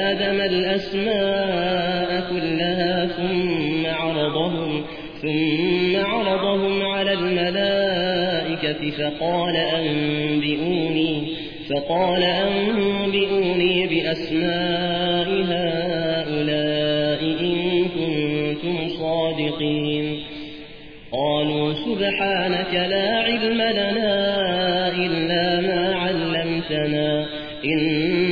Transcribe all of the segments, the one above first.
آدم الأسماء كلها ثم عرضهم, ثم عرضهم على الملائكة فقال أنبئوني, فقال أنبئوني بأسماء هؤلاء إن كنتم صادقين. قالوا سبحانك لا علم لنا إلا ما علمتنا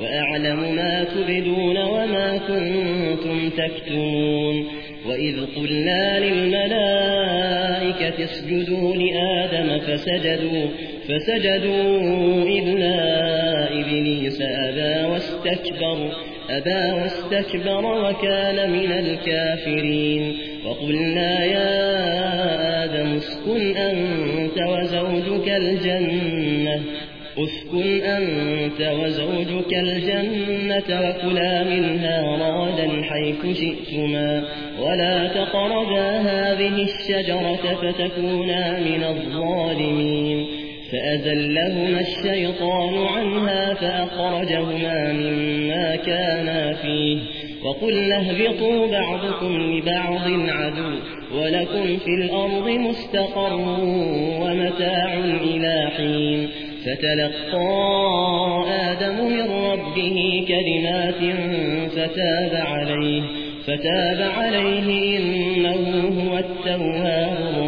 وأعلم ما تبدون وما كنتم تكتمون وإذ قلنا للملائكة اسجدوا لآدم فسجدوا, فسجدوا إلا إبليس أبى واستكبر, أبى واستكبر وكان من الكافرين. وقلنا يا آدم اسكن أنت وزوجك الجنة اسكن أنت وزوجك الجنة وكلا منها رادا حيث شئتما ولا تقربا هذه الشجرة فتكونا من الظالمين فأزلهما الشيطان عنها فأخرجهما مما كانا فيه وقلنا اهبطوا بعضكم لبعض عدو ولكم في الأرض مستقر ومتاع إلى حين فتلقى آدم من ربه كلمات فتاب عليه فتاب عليه إنه هو التواب